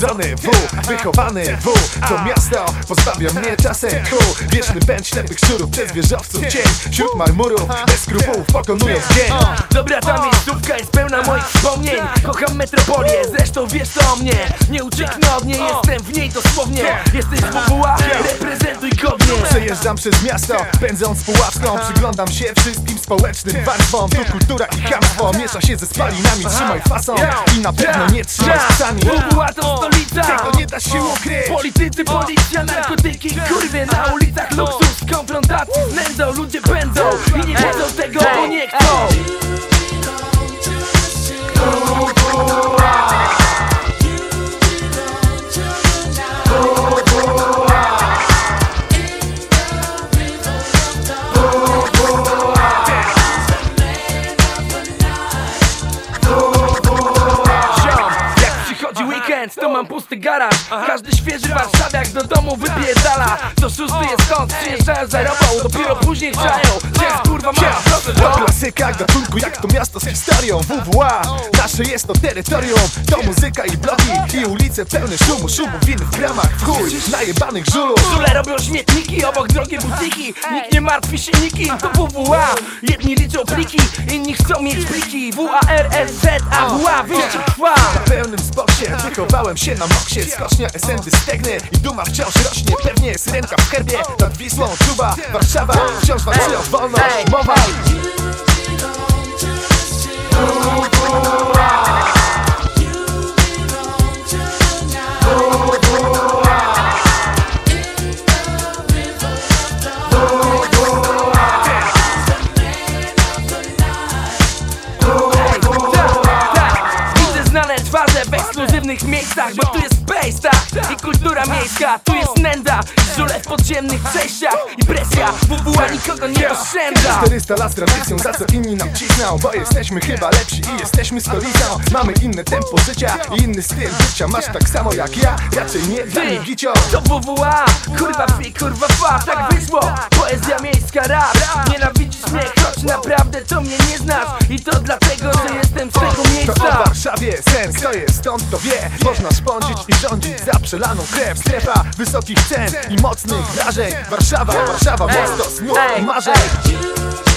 Urodzony W, wychowany W. To miasto pozbawia mnie czasem kół Wieczny pęd ślepych szczurów przez wieżowców cień. Wśród marmurów, bez skrupułów pokonując dzień Dobra ta miejscówka jest pełna moich wspomnień. Kocham metropolię, zresztą wiesz to o mnie. Nie ucieknę od niej, jestem w niej dosłownie. Jesteś z WWA, Przejeżdżam przez miasto, pędząc pułapską Przyglądam się wszystkim społecznym warstwom Tu kultura i chamstwo. Miesza się ze spalinami Trzymaj fason i na pewno nie trzymaj psami. WWA to stolica. Tego nie da się ukryć. Politycy, policja, narkotyki, kurwy Na ulicach luksus, konfrontacji z nędzą. Ludzie pędzą i nie wiedzą weekend, to mam pusty garaż Każdy świeży warszawiak do domu wypierdala. Co szósty jest stąd, przyjeżdżają za robą Dopiero później że jest kurwa ma proszę To to klasyka gatunku jak to miasto z historią. WWA, nasze jest to terytorium. To muzyka i bloki i ulice pełne szumu Szumu win w kramach, w chuj, najebanych żulów Żule robią śmietniki, obok drogie butiki. Nikt nie martwi się nikim, to WWA Jedni liczą pliki, inni chcą mieć pliki. WARSZ, a WA wyjście trwa Na pełnym spoksie wychowałem się na moksie. Skocznia esendy stegny i duma wciąż rośnie. Pewnie syrenka w herbie nad Wisłą czuwa Warszawa. Wciąż walczy o wolność, mowa ekskluzywnych miejscach Bo tu jest space, tak? I kultura miejska Tu jest nędza, żule w podziemnych przejściach I presja, WWA nikogo nie oszczędza. 400 lat z tradycją, za co inni nam cisną Bo jesteśmy chyba lepsi i jesteśmy stolicą. Mamy inne tempo życia i inny styl życia. Masz tak samo jak ja, raczej nie dla mnie gicio To WWA, kurwa fi, kurwa fa, tak wyszło. Poezja miejska, rap. Nienawidzisz mnie, choć naprawdę to mnie nie znasz. I to dlatego, że Warszawie sens, kto jest stąd to wie? Można spądzić i rządzić za przelaną krew. Strefa wysokich cen i mocnych wrażeń. Warszawa, Warszawa, miasto snów i marzeń